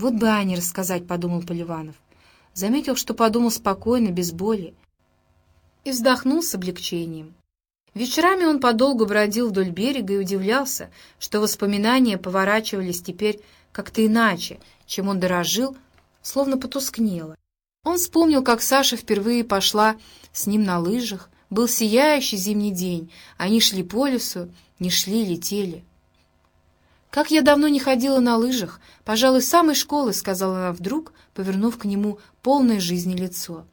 «Вот бы Ане рассказать», — подумал Поливанов. Заметил, что подумал спокойно, без боли, и вздохнул с облегчением. Вечерами он подолгу бродил вдоль берега и удивлялся, что воспоминания поворачивались теперь как-то иначе, чем он дорожил, словно потускнело. Он вспомнил, как Саша впервые пошла с ним на лыжах, был сияющий зимний день, они шли по лесу, не шли, летели. «Как я давно не ходила на лыжах, пожалуй, с самой школы», — сказала она вдруг, повернув к нему полное жизни лицо.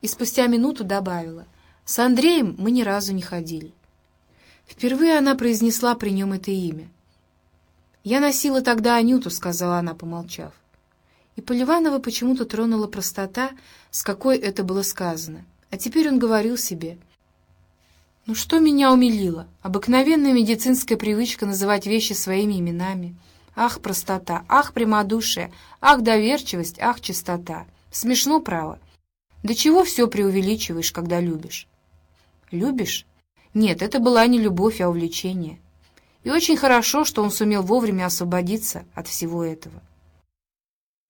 И спустя минуту добавила, «С Андреем мы ни разу не ходили». Впервые она произнесла при нем это имя. «Я носила тогда Анюту», — сказала она, помолчав. И Поливанова почему-то тронула простота, с какой это было сказано. А теперь он говорил себе — ну что меня умилило? Обыкновенная медицинская привычка называть вещи своими именами. Ах, простота, ах, прямодушие, ах, доверчивость, ах, чистота. Смешно, право. До чего все преувеличиваешь, когда любишь? Любишь? Нет, это была не любовь, а увлечение. И очень хорошо, что он сумел вовремя освободиться от всего этого.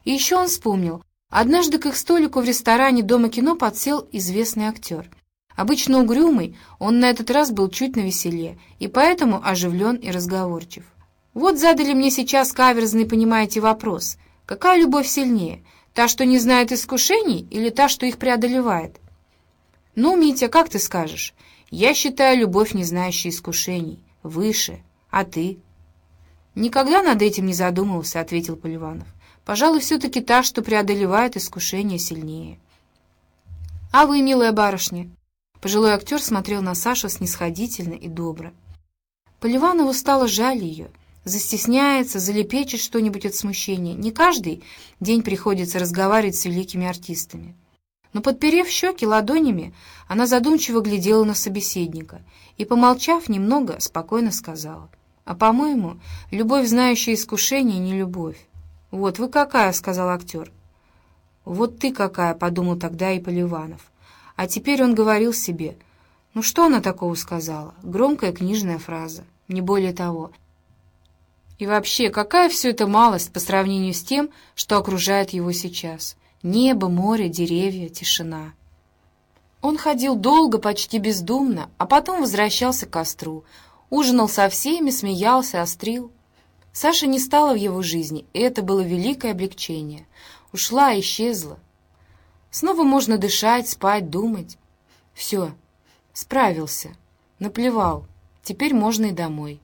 И еще он вспомнил. Однажды к их столику в ресторане Дома кино подсел известный актер — Обычно угрюмый, он на этот раз был чуть навеселее, и поэтому оживлен и разговорчив. Вот задали мне сейчас каверзный, понимаете, вопрос. Какая любовь сильнее? Та, что не знает искушений, или та, что их преодолевает? Ну, Митя, как ты скажешь? Я считаю любовь, не знающая искушений, выше. А ты? Никогда над этим не задумывался, ответил Поливанов. Пожалуй, все-таки та, что преодолевает искушение сильнее. А вы, милая барышня, Пожилой актер смотрел на Сашу снисходительно и добро. Поливанову стало жаль ее. Застесняется, залепечет что-нибудь от смущения. Не каждый день приходится разговаривать с великими артистами. Но, подперев щеки ладонями, она задумчиво глядела на собеседника и, помолчав немного, спокойно сказала. «А, по-моему, любовь, знающая искушение, не любовь». «Вот вы какая», — сказал актер. «Вот ты какая», — подумал тогда и Поливанов. А теперь он говорил себе, ну что она такого сказала? Громкая книжная фраза, не более того. И вообще, какая все это малость по сравнению с тем, что окружает его сейчас? Небо, море, деревья, тишина. Он ходил долго, почти бездумно, а потом возвращался к костру, ужинал со всеми, смеялся, острил. Саша не стала в его жизни, и это было великое облегчение. Ушла, исчезла. Снова можно дышать, спать, думать. Все, справился, наплевал, теперь можно и домой.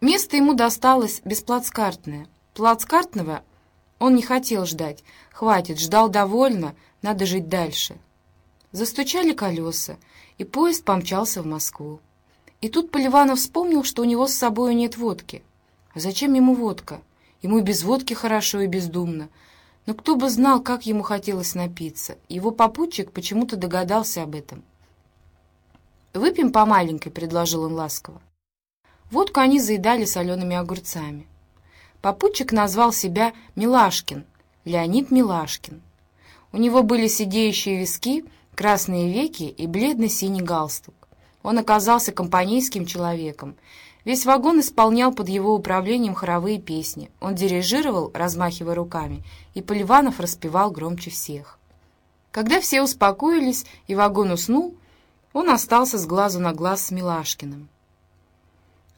Место ему досталось бесплацкартное. Плацкартного он не хотел ждать. Хватит, ждал довольно, надо жить дальше. Застучали колеса, и поезд помчался в Москву. И тут Поливанов вспомнил, что у него с собой нет водки. А зачем ему водка? Ему и без водки хорошо и бездумно. Но кто бы знал, как ему хотелось напиться. Его попутчик почему-то догадался об этом. «Выпьем по маленькой», — предложил он ласково. Водку они заедали солеными огурцами. Попутчик назвал себя Милашкин, Леонид Милашкин. У него были сидеющие виски, красные веки и бледно-синий галстук. Он оказался компанейским человеком Весь вагон исполнял под его управлением хоровые песни. Он дирижировал, размахивая руками, и Поливанов распевал громче всех. Когда все успокоились и вагон уснул, он остался с глазу на глаз с Милашкиным.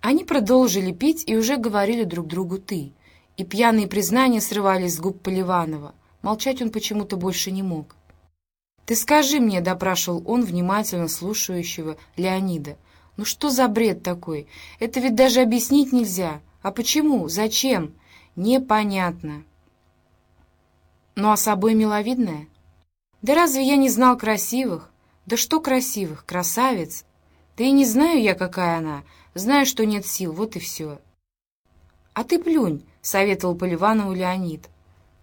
Они продолжили пить и уже говорили друг другу «ты», и пьяные признания срывались с губ Поливанова. Молчать он почему-то больше не мог. «Ты скажи мне», — допрашивал он внимательно слушающего Леонида, — ну что за бред такой? Это ведь даже объяснить нельзя. А почему? Зачем? Непонятно. Ну а собой миловидная? Да разве я не знал красивых? Да что красивых? Красавец? Да и не знаю я, какая она. Знаю, что нет сил, вот и все. А ты плюнь, — советовал Поливанову Леонид.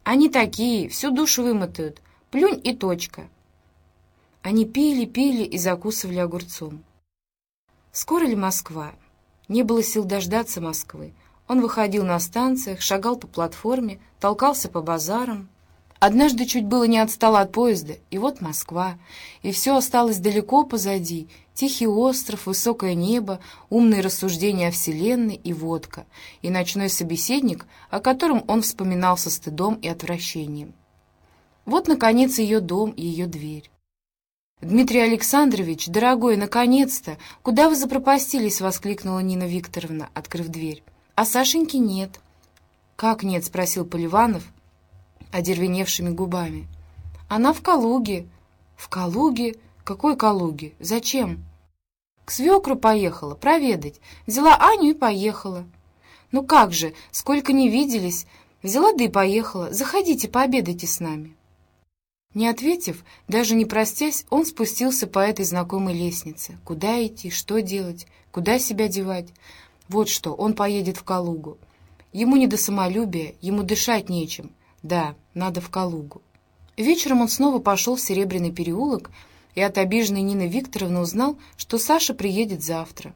Они такие, всю душу вымотают. Плюнь и точка. Они пили, пили и закусывали огурцом. Скоро ли Москва? Не было сил дождаться Москвы. Он выходил на станциях, шагал по платформе, толкался по базарам. Однажды чуть было не отстал от поезда, и вот Москва, и все осталось далеко позади, Тихий остров, высокое небо, умные рассуждения о Вселенной и водка, и ночной собеседник, о котором он вспоминал со стыдом и отвращением. Вот, наконец, ее дом и ее дверь. «Дмитрий Александрович, дорогой, наконец-то! Куда вы запропастились?» — воскликнула Нина Викторовна, открыв дверь. «А Сашеньки нет». «Как нет?» — спросил Поливанов, одервеневшими губами. «Она в Калуге». «В Калуге? Какой Калуге? Зачем?» «К свекру поехала, проведать. Взяла Аню и поехала». «Ну как же, сколько не виделись. Взяла да и поехала. Заходите, пообедайте с нами». Не ответив, даже не простясь, он спустился по этой знакомой лестнице. Куда идти, что делать, куда себя девать? Вот что, он поедет в Калугу. Ему не до самолюбия, ему дышать нечем. Да, надо в Калугу. Вечером он снова пошел в Серебряный переулок и от обиженной Нины Викторовны узнал, что Саша приедет завтра.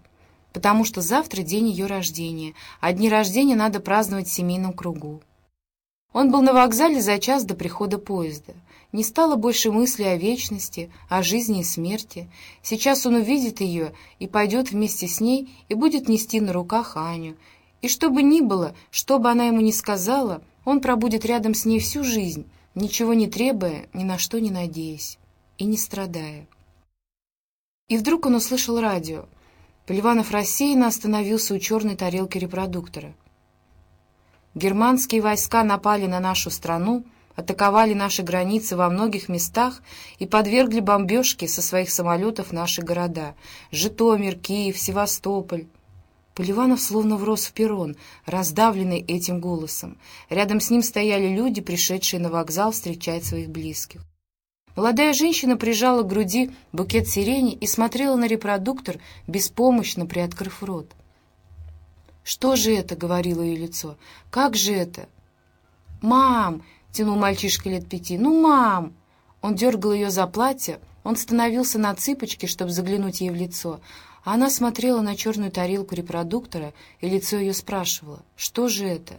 Потому что завтра день ее рождения, а дни рождения надо праздновать в семейном кругу. Он был на вокзале за час до прихода поезда. Не стало больше мысли о вечности, о жизни и смерти. Сейчас он увидит ее и пойдет вместе с ней и будет нести на руках Аню. И что бы ни было, что бы она ему ни сказала, он пробудет рядом с ней всю жизнь, ничего не требуя, ни на что не надеясь и не страдая. И вдруг он услышал радио. Поливанов рассеянно остановился у черной тарелки репродуктора. Германские войска напали на нашу страну, атаковали наши границы во многих местах и подвергли бомбежке со своих самолетов наши города — Житомир, Киев, Севастополь. Поливанов словно врос в перрон, раздавленный этим голосом. Рядом с ним стояли люди, пришедшие на вокзал встречать своих близких. Молодая женщина прижала к груди букет сирени и смотрела на репродуктор, беспомощно приоткрыв рот. «Что же это?» — говорило ее лицо. «Как же это?» «Мам!» — тянул мальчишка лет пяти. «Ну, мам!» Он дергал ее за платье, он становился на цыпочки, чтобы заглянуть ей в лицо, а она смотрела на черную тарелку репродуктора, и лицо ее спрашивало, что же это?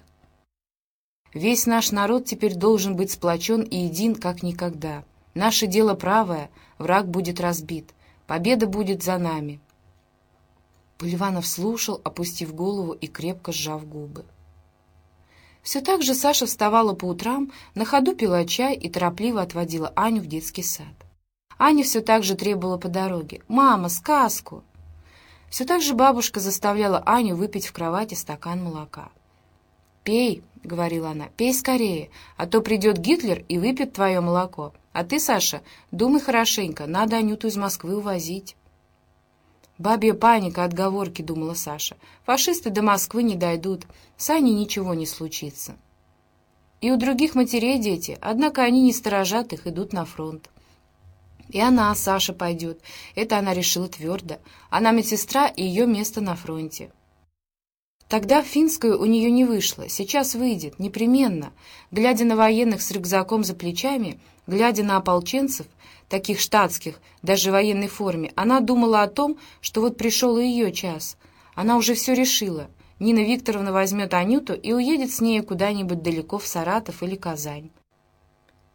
Весь наш народ теперь должен быть сплочен и един, как никогда. Наше дело правое, враг будет разбит, победа будет за нами. Поливанов слушал, опустив голову и крепко сжав губы. Все так же Саша вставала по утрам, на ходу пила чай и торопливо отводила Аню в детский сад. Аня все так же требовала по дороге «Мама, сказку!». Все так же бабушка заставляла Аню выпить в кровати стакан молока. «Пей», — говорила она, — «пей скорее, а то придет Гитлер и выпьет твое молоко. А ты, Саша, думай хорошенько, надо Анюту из Москвы увозить». «Бабья паника, отговорки», — думала Саша. «Фашисты до Москвы не дойдут, с Аней ничего не случится». И у других матерей дети, однако они не сторожат их, идут на фронт. И она, Саша, пойдет. Это она решила твердо. Она медсестра, и ее место на фронте. Тогда в финскую у нее не вышло, сейчас выйдет, непременно. Глядя на военных с рюкзаком за плечами, глядя на ополченцев, таких штатских, даже в военной форме, она думала о том, что вот пришел и ее час. Она уже все решила. Нина Викторовна возьмет Анюту и уедет с ней куда-нибудь далеко в Саратов или Казань.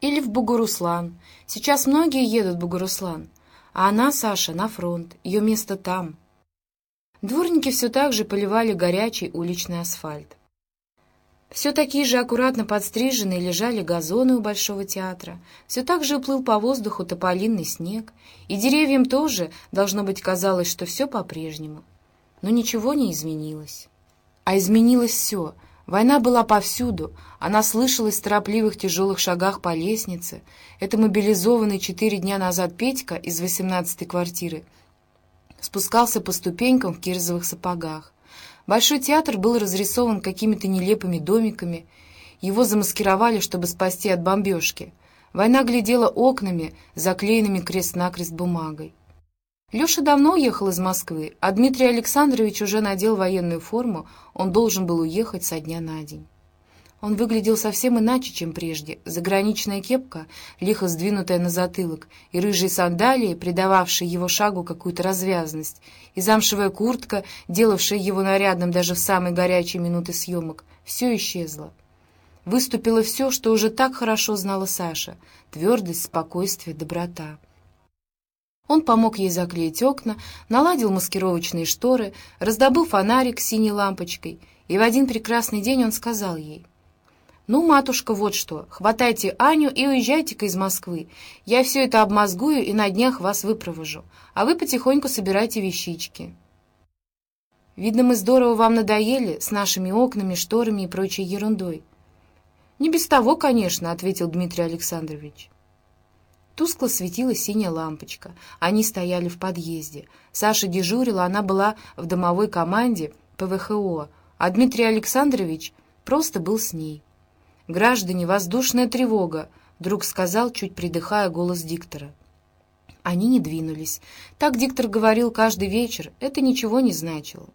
Или в Бугуруслан. Сейчас многие едут в Бугуруслан. А она, Саша, на фронт. Ее место там. Дворники все так же поливали горячий уличный асфальт. Все такие же аккуратно подстриженные лежали газоны у Большого театра, все так же уплыл по воздуху тополинный снег, и деревьям тоже, должно быть, казалось, что все по-прежнему. Но ничего не изменилось. А изменилось все. Война была повсюду, она слышалась в торопливых тяжелых шагах по лестнице. Это мобилизованный четыре дня назад Петька из восемнадцатой квартиры спускался по ступенькам в кирзовых сапогах. Большой театр был разрисован какими-то нелепыми домиками. Его замаскировали, чтобы спасти от бомбежки. Война глядела окнами, заклеенными крест-накрест бумагой. Леша давно уехал из Москвы, а Дмитрий Александрович уже надел военную форму, он должен был уехать со дня на день. Он выглядел совсем иначе, чем прежде. Заграничная кепка, лихо сдвинутая на затылок, и рыжие сандалии, придававшие его шагу какую-то развязность, и замшевая куртка, делавшая его нарядным даже в самые горячие минуты съемок, все исчезло. Выступило все, что уже так хорошо знала Саша — твердость, спокойствие, доброта. Он помог ей заклеить окна, наладил маскировочные шторы, раздобыл фонарик с синей лампочкой, и в один прекрасный день он сказал ей, «Ну, матушка, вот что, хватайте Аню и уезжайте-ка из Москвы. Я все это обмозгую и на днях вас выпровожу, а вы потихоньку собирайте вещички». «Видно, мы здорово вам надоели с нашими окнами, шторами и прочей ерундой». «Не без того, конечно», — ответил Дмитрий Александрович. Тускло светила синяя лампочка. Они стояли в подъезде. Саша дежурила, она была в домовой команде ПВХО, а Дмитрий Александрович просто был с ней. «Граждане, воздушная тревога!» — вдруг сказал, чуть придыхая, голос диктора. Они не двинулись. Так диктор говорил каждый вечер, это ничего не значило.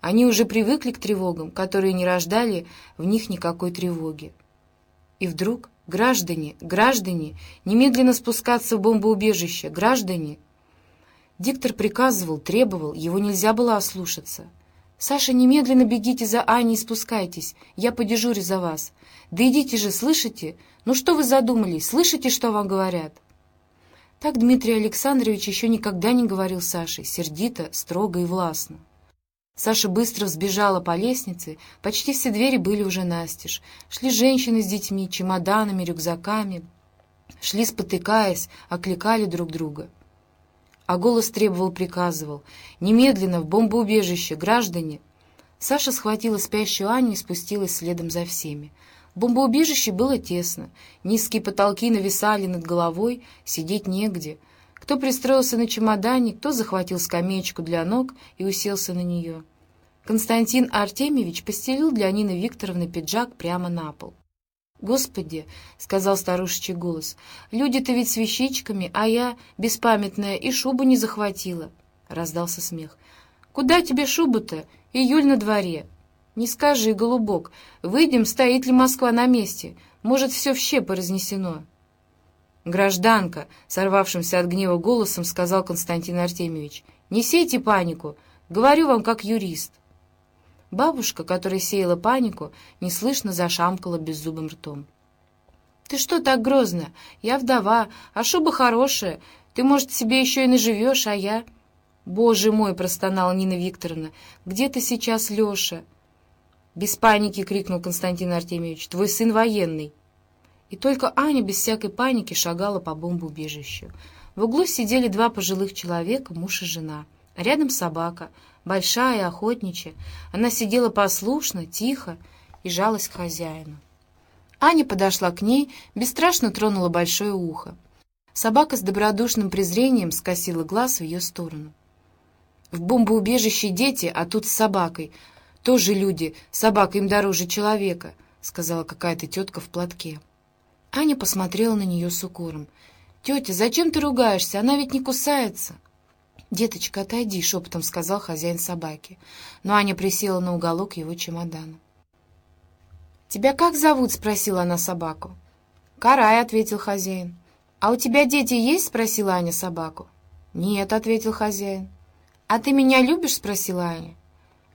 Они уже привыкли к тревогам, которые не рождали в них никакой тревоги. И вдруг «Граждане! Граждане! Немедленно спускаться в бомбоубежище! Граждане!» Диктор приказывал, требовал, его нельзя было ослушаться. «Саша, немедленно бегите за Аней и спускайтесь. Я подежурю за вас. Да идите же, слышите? Ну что вы задумались? Слышите, что вам говорят?» Так Дмитрий Александрович еще никогда не говорил Саше, сердито, строго и властно. Саша быстро взбежала по лестнице, почти все двери были уже настежь. Шли женщины с детьми, чемоданами, рюкзаками. Шли, спотыкаясь, окликали друг друга. А голос требовал, приказывал. «Немедленно, в бомбоубежище, граждане!» Саша схватила спящую Аню и спустилась следом за всеми. В бомбоубежище было тесно. Низкие потолки нависали над головой, сидеть негде — кто пристроился на чемодане, кто захватил скамеечку для ног и уселся на нее. Константин Артемьевич постелил для Нины Викторовны пиджак прямо на пол. «Господи!» — сказал старушечий голос. «Люди-то ведь с вещичками, а я, беспамятная, и шубу не захватила!» — раздался смех. «Куда тебе шубу-то? Июль на дворе!» «Не скажи, голубок, выйдем, стоит ли Москва на месте? Может, все в щепы разнесено?» «Гражданка!» — сорвавшимся от гнева голосом сказал Константин Артемьевич. «Не сейте панику! Говорю вам как юрист!» Бабушка, которая сеяла панику, неслышно зашамкала беззубым ртом. «Ты что так грозно? Я вдова, а шуба хорошая. Ты, может, себе еще и наживешь, а я...» «Боже мой!» — простонала Нина Викторовна. «Где ты сейчас, Леша?» «Без паники!» — крикнул Константин Артемьевич. «Твой сын военный!» И только Аня без всякой паники шагала по бомбоубежищу. В углу сидели два пожилых человека, муж и жена. Рядом собака, большая, охотничья. Она сидела послушно, тихо и жалась к хозяину. Аня подошла к ней, бесстрашно тронула большое ухо. Собака с добродушным презрением скосила глаз в ее сторону. «В бомбоубежище дети, а тут с собакой. Тоже люди, собака им дороже человека», — сказала какая-то тетка в платке. Аня посмотрела на нее с укором. «Тетя, зачем ты ругаешься? Она ведь не кусается!» «Деточка, отойди», — шепотом сказал хозяин собаки. Но Аня присела на уголок его чемодана. «Тебя как зовут?» — спросила она собаку. «Карай», — ответил хозяин. «А у тебя дети есть?» — спросила Аня собаку. «Нет», — ответил хозяин. «А ты меня любишь?» — спросила Аня.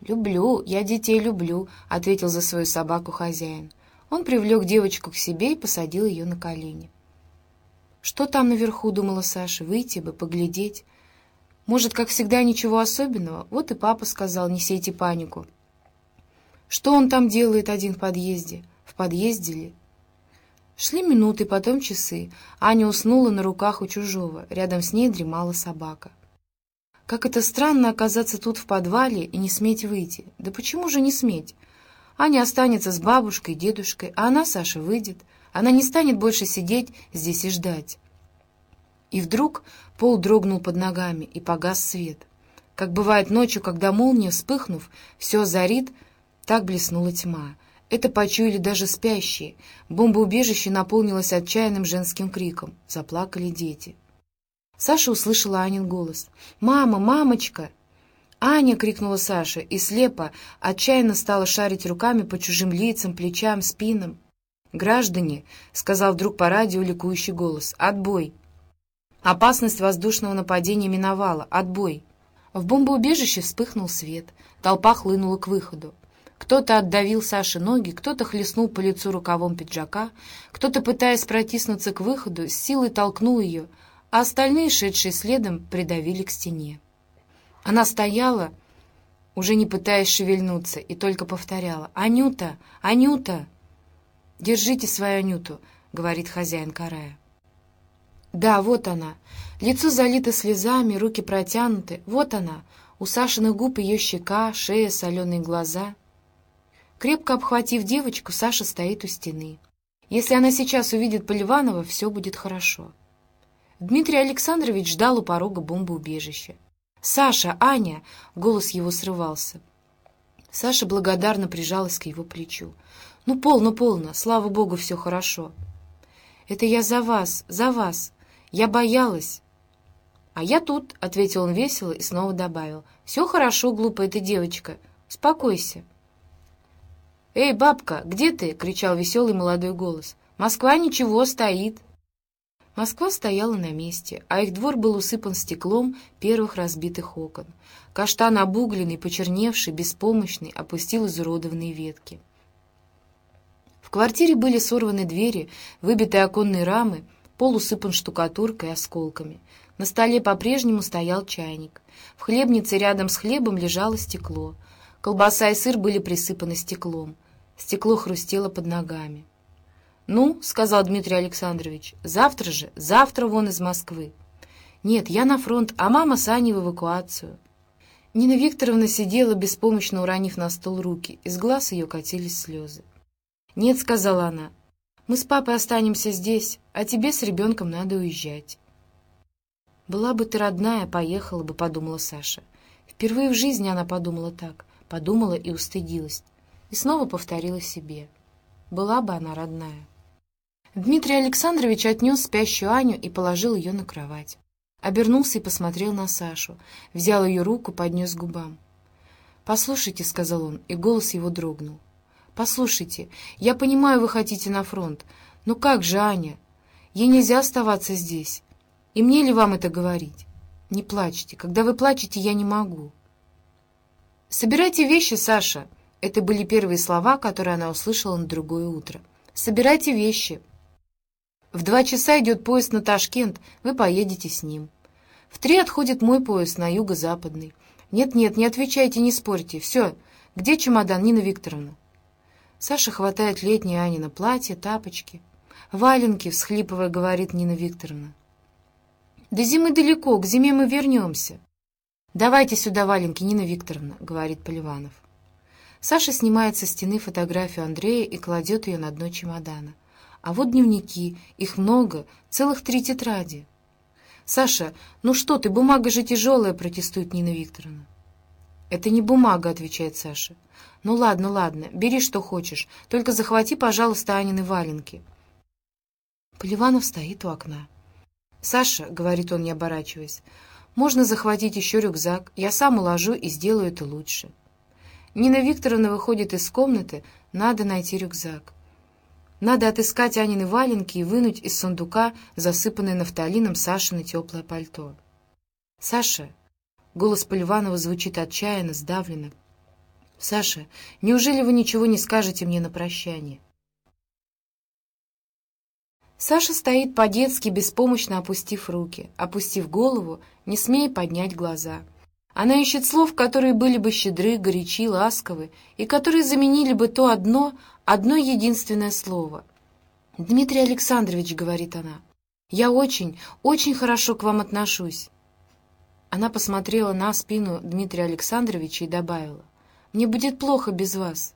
«Люблю, я детей люблю», — ответил за свою собаку хозяин. Он привлек девочку к себе и посадил ее на колени. «Что там наверху?» — думала Саша. «Выйти бы, поглядеть. Может, как всегда, ничего особенного? Вот и папа сказал, не сейте панику. Что он там делает один в подъезде? В подъезде ли?» Шли минуты, потом часы. Аня уснула на руках у чужого. Рядом с ней дремала собака. Как это странно оказаться тут в подвале и не сметь выйти. Да почему же не сметь? Аня останется с бабушкой, дедушкой, а она, Саша, выйдет. Она не станет больше сидеть здесь и ждать. И вдруг пол дрогнул под ногами, и погас свет. Как бывает ночью, когда молния, вспыхнув, все зарит, так блеснула тьма. Это почуяли даже спящие. Бомбоубежище наполнилось отчаянным женским криком. Заплакали дети. Саша услышала Анин голос. «Мама, мамочка!» «Аня!» — крикнула Саша и слепо, отчаянно стала шарить руками по чужим лицам, плечам, спинам. «Граждане!» — сказал вдруг по радио ликующий голос. «Отбой!» Опасность воздушного нападения миновала. Отбой! В бомбоубежище вспыхнул свет. Толпа хлынула к выходу. Кто-то отдавил Саше ноги, кто-то хлестнул по лицу рукавом пиджака, кто-то, пытаясь протиснуться к выходу, с силой толкнул ее. а остальные, шедшие следом, придавили к стене. Она стояла, уже не пытаясь шевельнуться, и только повторяла «Анюта! Анюта!» «Держите свою Анюту», — говорит хозяин карая. Да, вот она. Лицо залито слезами, руки протянуты. Вот она. У Сашиных губ ее щека, шея, соленые глаза. Крепко обхватив девочку, Саша стоит у стены. Если она сейчас увидит Поливанова, все будет хорошо. Дмитрий Александрович ждал у порога бомбоубежища. «Саша! Аня!» — голос его срывался. Саша благодарно прижалась к его плечу. «Ну, полно, полно! Слава богу, все хорошо!» «Это я за вас, за вас! Я боялась!» «А я тут», — ответил он весело и снова добавил. «Все хорошо, глупая ты девочка. Успокойся». «Эй, бабка, где ты?» — кричал веселый молодой голос. «Москва ничего, стоит». Москва стояла на месте, а их двор был усыпан стеклом первых разбитых окон. Каштан обугленный, почерневший, беспомощный, опустил изуродованные ветки. В квартире были сорваны двери, выбитые оконные рамы, пол усыпан штукатуркой и осколками. На столе по-прежнему стоял чайник. В хлебнице рядом с хлебом лежало стекло. Колбаса и сыр были присыпаны стеклом. Стекло хрустело под ногами. «Ну, — сказал Дмитрий Александрович, — завтра же, завтра вон из Москвы. Нет, я на фронт, а мама с Аней в эвакуацию». Нина Викторовна сидела, беспомощно уронив на стол руки, из глаз ее катились слезы. «Нет, — сказала она, — мы с папой останемся здесь, а тебе с ребенком надо уезжать». «Была бы ты родная, поехала бы», — подумала Саша. Впервые в жизни она подумала так, подумала и устыдилась, и снова повторила себе. Была бы она родная. Дмитрий Александрович отнес спящую Аню и положил ее на кровать. Обернулся и посмотрел на Сашу, взял ее руку, поднес к губам. «Послушайте», — сказал он, и голос его дрогнул. «Послушайте, я понимаю, вы хотите на фронт, но как же Аня? Ей нельзя оставаться здесь. И мне ли вам это говорить? Не плачьте. Когда вы плачете, я не могу». «Собирайте вещи, Саша!» Это были первые слова, которые она услышала на другое утро. «Собирайте вещи!» В два часа идет поезд на Ташкент, вы поедете с ним. В три отходит мой поезд на юго-западный. Нет-нет, не отвечайте, не спорьте. Все, где чемодан, Нина Викторовна? Саша хватает летнее Анина платье, тапочки. «Валенки», — всхлипывая, говорит Нина Викторовна. «До зимы далеко, к зиме мы вернемся». «Давайте сюда валенки, Нина Викторовна», — говорит Поливанов. Саша снимает со стены фотографию Андрея и кладет ее на дно чемодана. А вот дневники, их много, целых три тетради. «Саша, ну что ты, бумага же тяжелая», — протестует Нина Викторовна. «Это не бумага», — отвечает Саша. «Ну ладно, ладно, бери что хочешь, только захвати, пожалуйста, Анины валенки». Поливанов стоит у окна. «Саша», — говорит он, не оборачиваясь, — «можно захватить еще рюкзак, я сам уложу и сделаю это лучше». Нина Викторовна выходит из комнаты, надо найти рюкзак. Надо отыскать Анины валенки и вынуть из сундука засыпанное нафталином Сашино теплое пальто. «Саша!» — голос Поливанова звучит отчаянно, сдавленно. «Саша, неужели вы ничего не скажете мне на прощание?» Саша стоит по-детски, беспомощно опустив руки, опустив голову, не смея поднять глаза. Она ищет слов, которые были бы щедры, горячи, ласковы, и которые заменили бы то одно, одно единственное слово. «Дмитрий Александрович», — говорит она, — «я очень, очень хорошо к вам отношусь». Она посмотрела на спину Дмитрия Александровича и добавила, «Мне будет плохо без вас».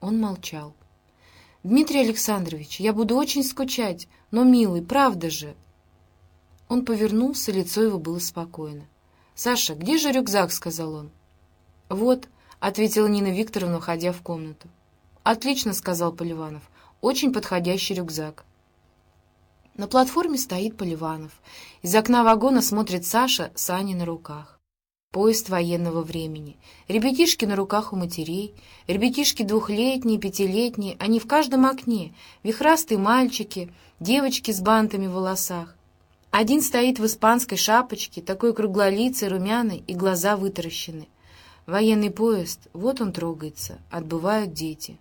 Он молчал. «Дмитрий Александрович, я буду очень скучать, но, милый, правда же». Он повернулся, лицо его было спокойно. «Саша, где же рюкзак?» — сказал он. «Вот», — ответила Нина Викторовна, входя в комнату. «Отлично», — сказал Поливанов. «Очень подходящий рюкзак». На платформе стоит Поливанов. Из окна вагона смотрит Саша с Аней на руках. Поезд военного времени. Ребятишки на руках у матерей. Ребятишки двухлетние, пятилетние. Они в каждом окне. Вихрастые мальчики, девочки с бантами в волосах. Один стоит в испанской шапочке, такой круглолицый, румяный, и глаза вытаращены. Военный поезд, вот он трогается, отбывают дети.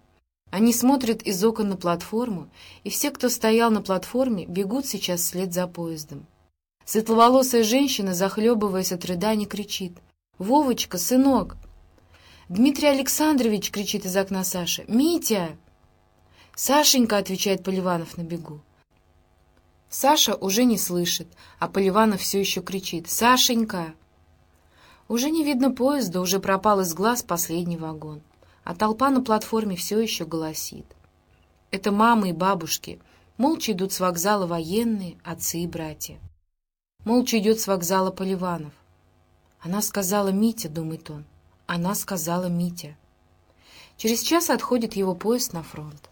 Они смотрят из окон на платформу, и все, кто стоял на платформе, бегут сейчас вслед за поездом. Светловолосая женщина, захлебываясь от рыданий, кричит. «Вовочка, сынок!» «Дмитрий Александрович!» — кричит из окна Саша. «Митя!» «Сашенька!» — отвечает Поливанов на бегу. Саша уже не слышит, а Поливанов все еще кричит. «Сашенька!» Уже не видно поезда, уже пропал из глаз последний вагон, а толпа на платформе все еще голосит. Это мамы и бабушки. Молча идут с вокзала военные, отцы и братья. Молча идет с вокзала Поливанов. Она сказала Митя, думает он. Она сказала Митя. Через час отходит его поезд на фронт.